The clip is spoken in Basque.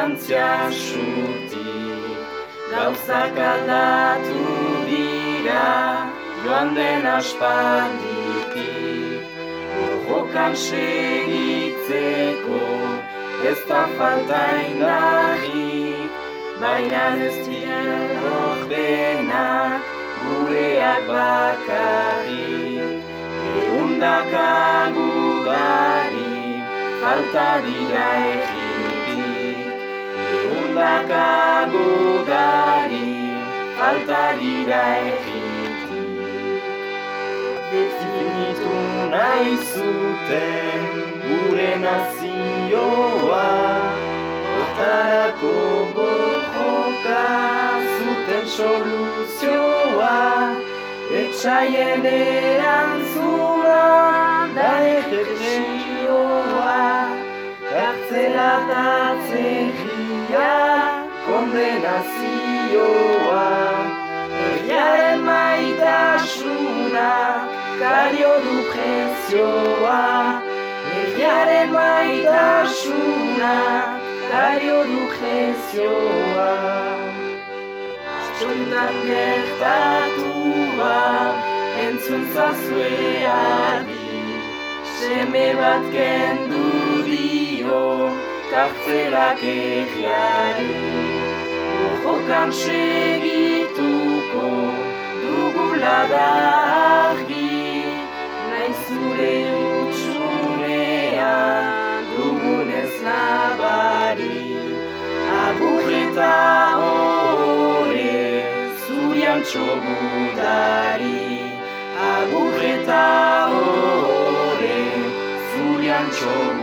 distantzia suti Gauzak aldatu dira joan den aspalditik. Jokan segitzeko ez da falta indarrik Baina ez dira ordenak gureak bakarrik. Eundaka gudari falta dira egitik Eundaka gudari falta dira egitik. Definitu nahi zuten gure nazioa Hortarako borroka zuten soluzioa. Etxaien erantzuna da ejertzioa Kartzela eta kondenazioa Herriaren maitasuna kario du prezioa. Herriaren maitasuna kario du prezioa. Txuntan gertatua entzun zazue adi. Seme bat kendu dio kartzelak egiari Jokan segituko dugula da argi Nahi zure utxunean dugunez nabari Agurreta hore zurian txogudari Agurreta hore zurian txogudari